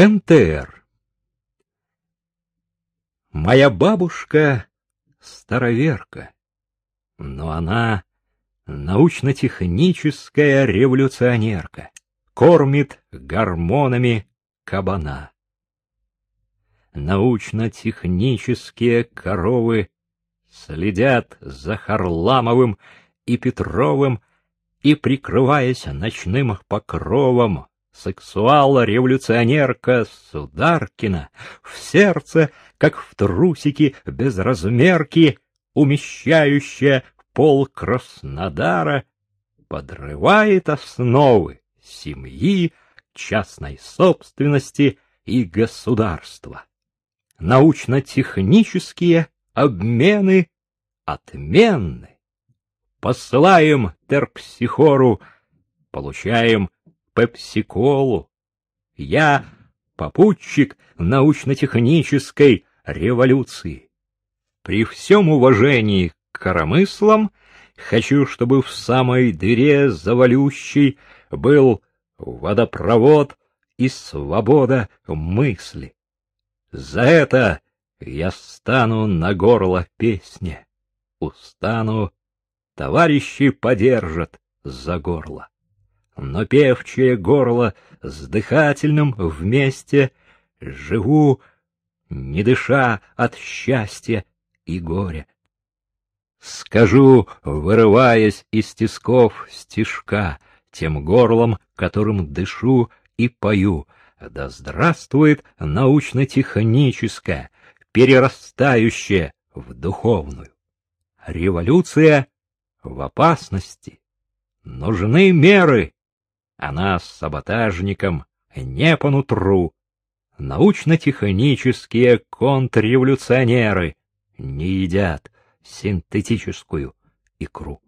НТР Моя бабушка староверка, но она научно-техническая революционерка, кормит гормонами кабана. Научно-технические коровы следят за Харламовым и Петровым и, прикрываясь ночным покровом, сексуал-революционерка Сударкина в сердце, как в трусике безразмерки, умещающая пол Краснодара, подрывает основы семьи, частной собственности и государства. Научно-технические обмены отменны. Посылаем терпсихору, получаем пепсиколу. Я попутчик научно-технической революции. При всем уважении к коромыслам хочу, чтобы в самой дыре завалющей был водопровод и свобода мысли. За это я стану на горло песни, устану, товарищи подержат за горло. Но певчее горло с дыхательным вместе живу, не дыша от счастья и горя. Скажу, вырываясь из тисков стишка, тем горлом, которым дышу и пою, да здравствует научно-техническая, перерастающая в духовную. Революция в опасности. Нужны меры. Она с саботажником не по нутру. Научно-технические контрреволюционеры не едят синтетическую икру.